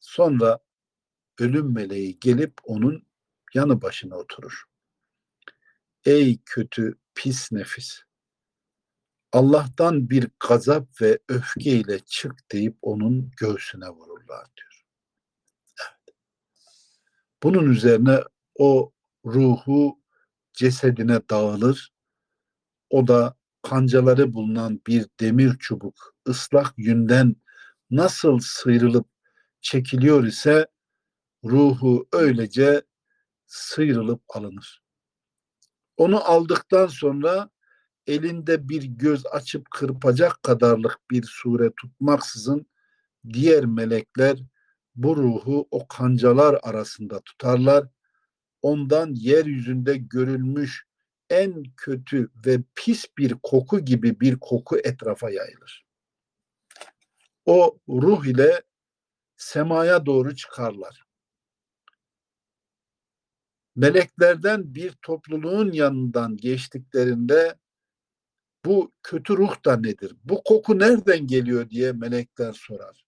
Sonra ölüm meleği gelip onun yanı başına oturur. Ey kötü, pis nefis! Allah'tan bir gazap ve öfke ile çık deyip onun göğsüne vururlar diyor. Evet. Bunun üzerine o ruhu cesedine dağılır. O da kancaları bulunan bir demir çubuk ıslak yünden nasıl sıyrılıp çekiliyor ise ruhu öylece sıyrılıp alınır. Onu aldıktan sonra elinde bir göz açıp kırpacak kadarlık bir sure tutmaksızın diğer melekler bu ruhu o kancalar arasında tutarlar. Ondan yeryüzünde görülmüş en kötü ve pis bir koku gibi bir koku etrafa yayılır. O ruh ile semaya doğru çıkarlar. Meleklerden bir topluluğun yanından geçtiklerinde bu kötü ruh da nedir? Bu koku nereden geliyor diye melekler sorar.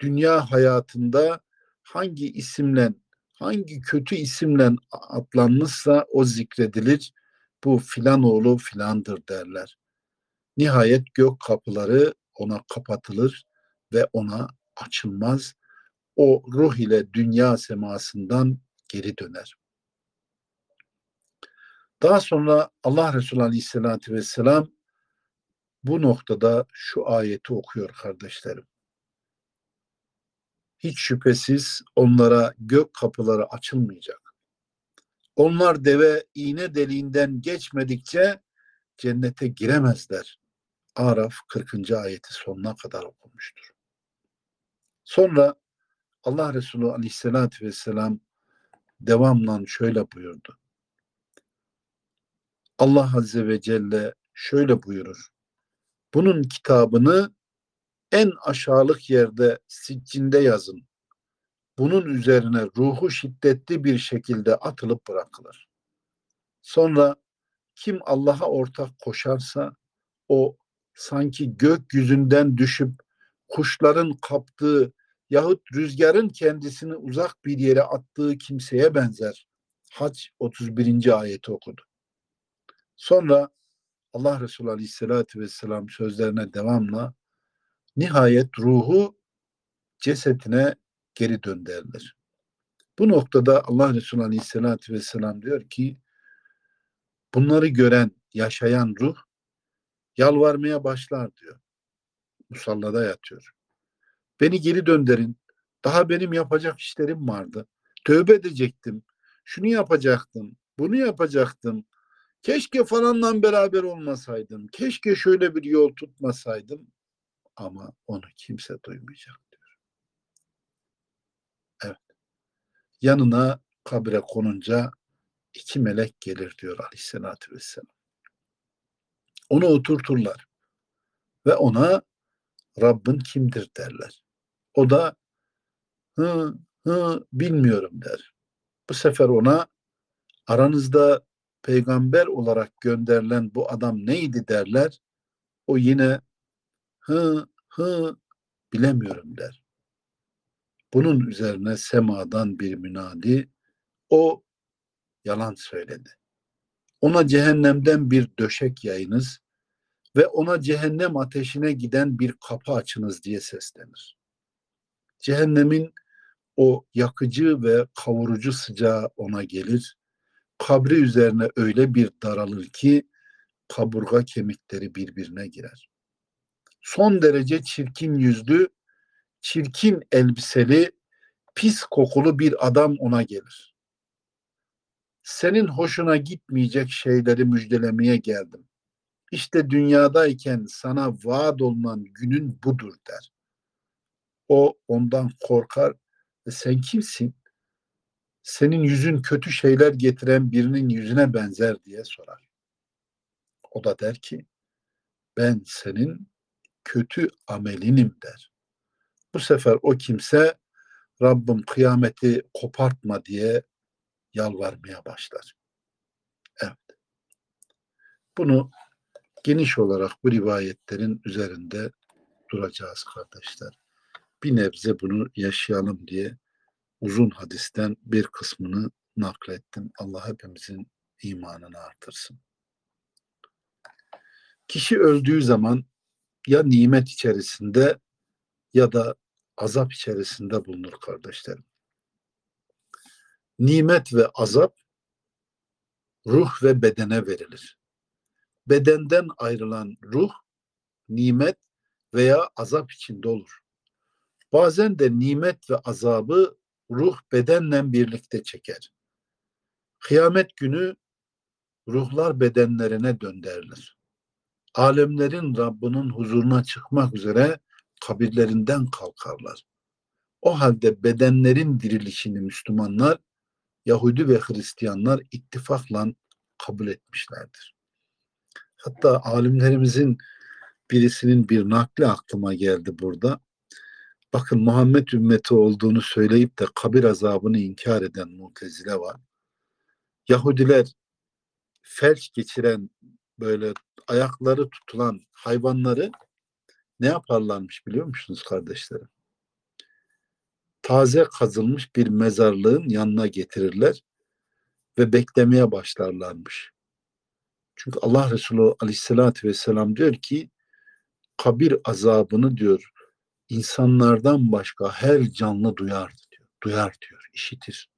Dünya hayatında hangi isimle, hangi kötü isimle adlanmışsa o zikredilir. Bu filan oğlu filandır derler. Nihayet gök kapıları ona kapatılır ve ona açılmaz. O ruh ile dünya semasından geri döner. Daha sonra Allah Resulü Aleyhisselatü Vesselam bu noktada şu ayeti okuyor kardeşlerim. Hiç şüphesiz onlara gök kapıları açılmayacak. Onlar deve iğne deliğinden geçmedikçe cennete giremezler. Araf 40. ayeti sonuna kadar okumuştur. Sonra Allah Resulü Aleyhisselatü Vesselam devamla şöyle buyurdu. Allah Azze ve Celle şöyle buyurur. Bunun kitabını en aşağılık yerde siccinde yazın. Bunun üzerine ruhu şiddetli bir şekilde atılıp bırakılır. Sonra kim Allah'a ortak koşarsa o sanki gökyüzünden düşüp kuşların kaptığı yahut rüzgarın kendisini uzak bir yere attığı kimseye benzer. Hac 31. ayeti okudu. Sonra Allah Resulü Aleyhisselatü Vesselam sözlerine devamla nihayet ruhu cesetine geri döndürülür. Bu noktada Allah Resulü Aleyhisselatü Vesselam diyor ki bunları gören, yaşayan ruh yalvarmaya başlar diyor. Musallada yatıyor. Beni geri döndürün. Daha benim yapacak işlerim vardı. Tövbe edecektim. Şunu yapacaktım. Bunu yapacaktım. Keşke falanla beraber olmasaydım. Keşke şöyle bir yol tutmasaydım. Ama onu kimse duymayacak diyor. Evet. Yanına kabre konunca iki melek gelir diyor aleyhissalatü vesselam. Onu oturturlar. Ve ona Rabbin kimdir derler. O da hı hı bilmiyorum der. Bu sefer ona aranızda peygamber olarak gönderilen bu adam neydi derler. O yine hı hı bilemiyorum der. Bunun üzerine semadan bir münadi o yalan söyledi. Ona cehennemden bir döşek yayınız ve ona cehennem ateşine giden bir kapı açınız diye seslenir. Cehennemin o yakıcı ve kavurucu sıcağı ona gelir kabri üzerine öyle bir daralır ki kaburga kemikleri birbirine girer. Son derece çirkin yüzlü, çirkin elbiseli, pis kokulu bir adam ona gelir. Senin hoşuna gitmeyecek şeyleri müjdelemeye geldim. İşte dünyadayken sana vaat olunan günün budur der. O ondan korkar ve sen kimsin? senin yüzün kötü şeyler getiren birinin yüzüne benzer diye sorar. O da der ki ben senin kötü amelinim der. Bu sefer o kimse Rabbim kıyameti kopartma diye yalvarmaya başlar. Evet. Bunu geniş olarak bu rivayetlerin üzerinde duracağız kardeşler. Bir nebze bunu yaşayalım diye uzun hadisten bir kısmını naklettim. Allah hepimizin imanını artırsın. Kişi öldüğü zaman ya nimet içerisinde ya da azap içerisinde bulunur kardeşlerim. Nimet ve azap ruh ve bedene verilir. Bedenden ayrılan ruh nimet veya azap içinde olur. Bazen de nimet ve azabı ruh bedenle birlikte çeker. Kıyamet günü ruhlar bedenlerine döndürülür. Alemlerin Rabbinin huzuruna çıkmak üzere kabirlerinden kalkarlar. O halde bedenlerin dirilişini Müslümanlar, Yahudi ve Hristiyanlar ittifakla kabul etmişlerdir. Hatta alimlerimizin birisinin bir nakli aklıma geldi burada. Bakın Muhammed ümmeti olduğunu söyleyip de kabir azabını inkar eden mutezile var. Yahudiler felç geçiren böyle ayakları tutulan hayvanları ne yaparlarmış biliyor musunuz kardeşlerim? Taze kazılmış bir mezarlığın yanına getirirler ve beklemeye başlarlarmış. Çünkü Allah Resulü aleyhissalatü vesselam diyor ki kabir azabını diyor insanlardan başka her canlı duyar diyor. Duyar diyor, işitir.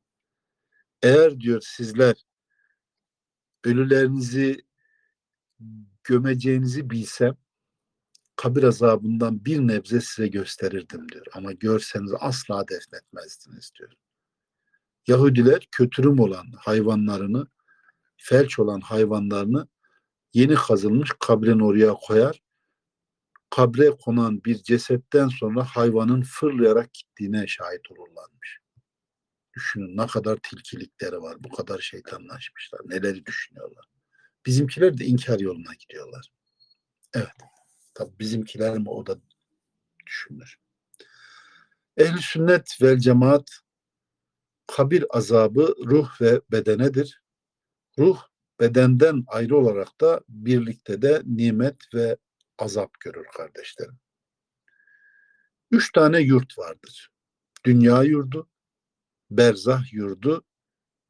Eğer diyor sizler ölülerinizi gömeceğinizi bilsem kabir azabından bir nebze size gösterirdim diyor. Ama görseniz asla defnetmezdiniz diyor. Yahudiler kötürüm olan hayvanlarını, felç olan hayvanlarını yeni kazılmış kabrin oraya koyar. Kabre konan bir cesetten sonra hayvanın fırlayarak gittiğine şahit olurlarmış. Düşünün ne kadar tilkilikleri var, bu kadar şeytanlaşmışlar, neleri düşünüyorlar. Bizimkiler de inkar yoluna gidiyorlar. Evet. Tabi bizimkiler mi o da düşünür. Ehl-i sünnet vel cemaat kabir azabı ruh ve bedenedir. Ruh bedenden ayrı olarak da birlikte de nimet ve azap görür kardeşlerim. Üç tane yurt vardır. Dünya yurdu, berzah yurdu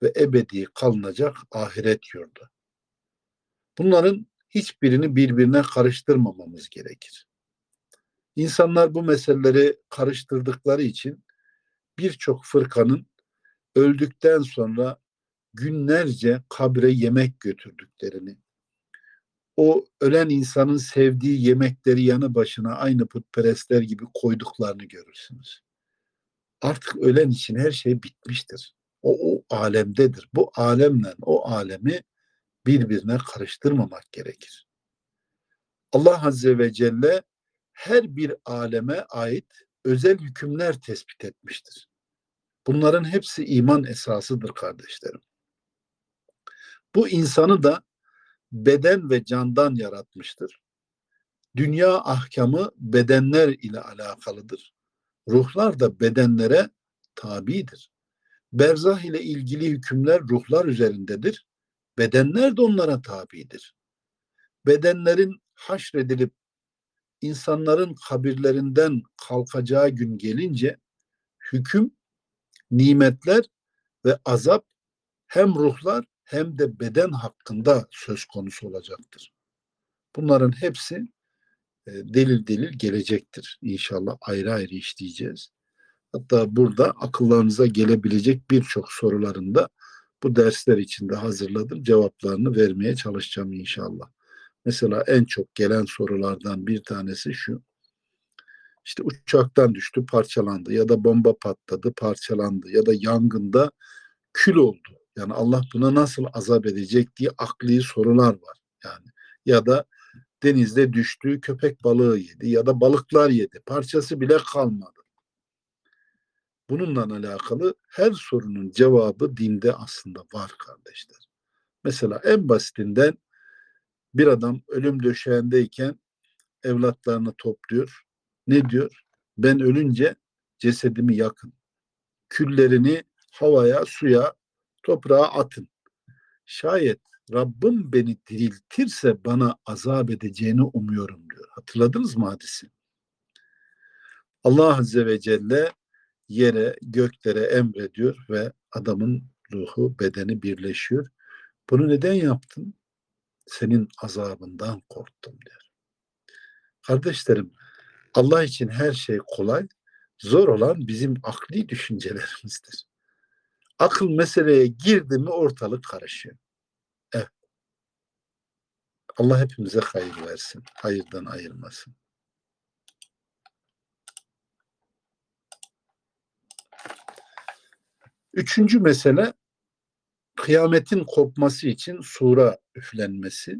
ve ebedi kalınacak ahiret yurdu. Bunların hiçbirini birbirine karıştırmamamız gerekir. İnsanlar bu meseleleri karıştırdıkları için birçok fırkanın öldükten sonra günlerce kabre yemek götürdüklerini, o ölen insanın sevdiği yemekleri yanı başına aynı putperestler gibi koyduklarını görürsünüz. Artık ölen için her şey bitmiştir. O, o alemdedir. Bu alemle o alemi birbirine karıştırmamak gerekir. Allah Azze ve Celle her bir aleme ait özel hükümler tespit etmiştir. Bunların hepsi iman esasıdır kardeşlerim. Bu insanı da beden ve candan yaratmıştır. Dünya ahkamı bedenler ile alakalıdır. Ruhlar da bedenlere tabidir. Berzah ile ilgili hükümler ruhlar üzerindedir. Bedenler de onlara tabidir. Bedenlerin haşredilip insanların kabirlerinden kalkacağı gün gelince hüküm, nimetler ve azap hem ruhlar hem de beden hakkında söz konusu olacaktır. Bunların hepsi e, delil delil gelecektir. İnşallah ayrı ayrı işleyeceğiz. Hatta burada akıllarınıza gelebilecek birçok sorularında bu dersler içinde hazırladım. Cevaplarını vermeye çalışacağım inşallah. Mesela en çok gelen sorulardan bir tanesi şu. İşte uçaktan düştü, parçalandı ya da bomba patladı, parçalandı ya da yangında kül oldu. Yani Allah buna nasıl azap edecek diye akli sorular var. Yani ya da denizde düştü, köpek balığı yedi ya da balıklar yedi. Parçası bile kalmadı. Bununla alakalı her sorunun cevabı dinde aslında var kardeşler. Mesela en basitinden bir adam ölüm döşeğindeyken evlatlarını topluyor. Ne diyor? Ben ölünce cesedimi yakın. küllerini havaya, suya, toprağa atın. Şayet Rabbim beni diriltirse bana azap edeceğini umuyorum diyor. Hatırladınız mı hadisi? Allah Azze ve Celle yere, göklere emrediyor ve adamın ruhu, bedeni birleşiyor. Bunu neden yaptın? Senin azabından korktum diyor. Kardeşlerim, Allah için her şey kolay, zor olan bizim akli düşüncelerimizdir. Akıl meseleye girdi mi ortalık karışıyor. Evet. Allah hepimize hayır versin. Hayırdan ayırmasın. Üçüncü mesele kıyametin kopması için sura üflenmesi.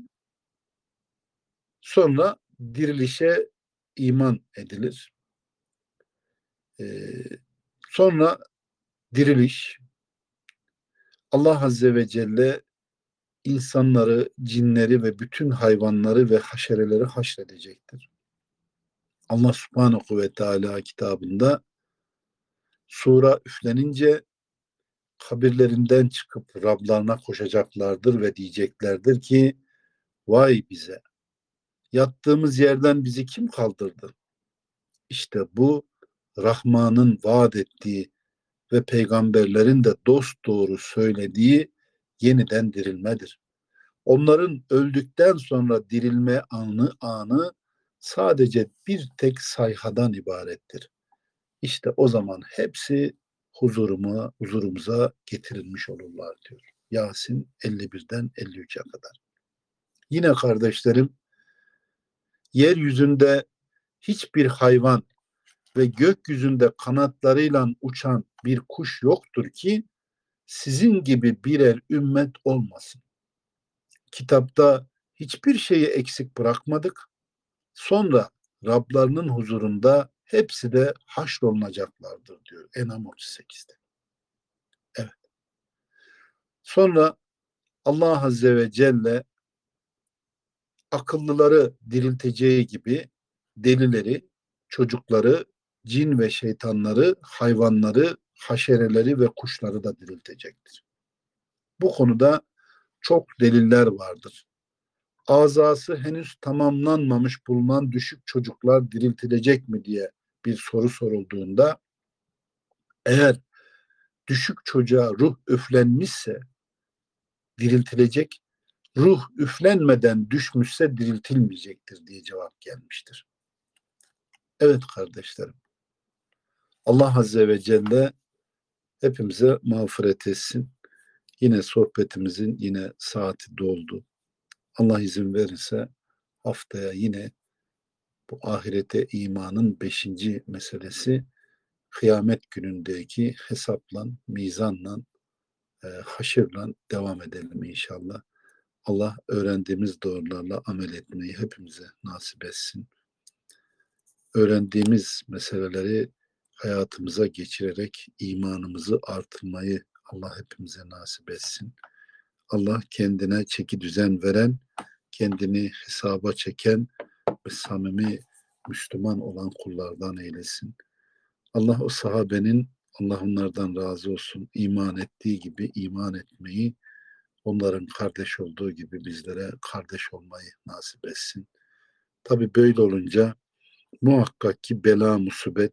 Sonra dirilişe iman edilir. Ee, sonra diriliş Allah Azze ve Celle insanları, cinleri ve bütün hayvanları ve haşereleri haşredecektir. Allah Subhanahu ve Teala kitabında sura üflenince kabirlerinden çıkıp Rablarına koşacaklardır ve diyeceklerdir ki vay bize yattığımız yerden bizi kim kaldırdı? İşte bu Rahman'ın vaat ettiği ve peygamberlerin de dost doğru söylediği yeniden dirilmedir. Onların öldükten sonra dirilme anı anı sadece bir tek sayhadan ibarettir. İşte o zaman hepsi huzuruma, huzurumuza getirilmiş olurlar diyor. Yasin 51'den 53'e kadar. Yine kardeşlerim yeryüzünde hiçbir hayvan ve gökyüzünde kanatlarıyla uçan bir kuş yoktur ki sizin gibi birer ümmet olmasın. Kitapta hiçbir şeyi eksik bırakmadık. Sonra Rablarının huzurunda hepsi de haşrolunacaklardır diyor Enam 38'de. Evet. Sonra Allah Azze ve Celle akıllıları dirilteceği gibi delileri, çocukları, cin ve şeytanları, hayvanları, haşereleri ve kuşları da diriltecektir. Bu konuda çok deliller vardır. Azası henüz tamamlanmamış bulunan düşük çocuklar diriltilecek mi diye bir soru sorulduğunda eğer düşük çocuğa ruh üflenmişse diriltilecek, ruh üflenmeden düşmüşse diriltilmeyecektir diye cevap gelmiştir. Evet kardeşlerim. Allah Azze ve Celle hepimize mağfiret etsin. Yine sohbetimizin yine saati doldu. Allah izin verirse haftaya yine bu ahirete imanın beşinci meselesi kıyamet günündeki hesapla, mizanla, e, haşırla devam edelim inşallah. Allah öğrendiğimiz doğrularla amel etmeyi hepimize nasip etsin. Öğrendiğimiz meseleleri hayatımıza geçirerek imanımızı artırmayı Allah hepimize nasip etsin. Allah kendine çeki düzen veren, kendini hesaba çeken ve samimi Müslüman olan kullardan eylesin. Allah o sahabenin Allah onlardan razı olsun iman ettiği gibi iman etmeyi onların kardeş olduğu gibi bizlere kardeş olmayı nasip etsin. Tabi böyle olunca muhakkak ki bela musibet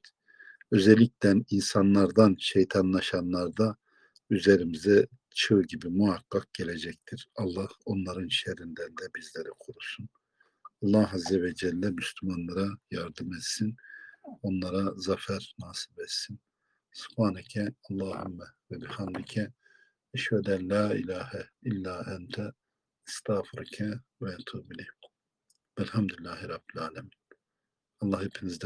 özellikle insanlardan şeytanlaşanlarda üzerimize çığ gibi muhakkak gelecektir. Allah onların şerrinden de bizleri korusun. Allah Azze ve Celle Müslümanlara yardım etsin. Onlara zafer nasip etsin. Subhaneke Allahümme ve bihamdike eşveden la ilahe illa ente estağfurike ve etûbü Velhamdülillahi Rabbil Alemin. Allah hepinizden